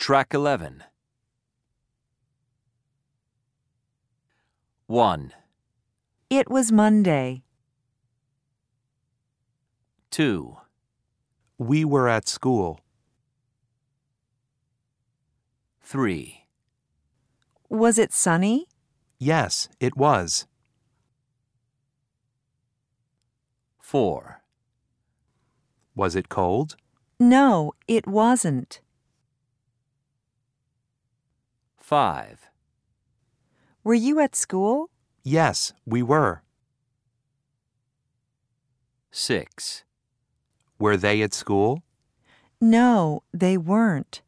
Track 11. 1, It was Monday. 2, We were at school. 3, Was it sunny? Yes, it was. 4, Was it cold? No, it wasn't. 5, Were you at school? Yes, we were. 6, Were they at school? No, they weren't.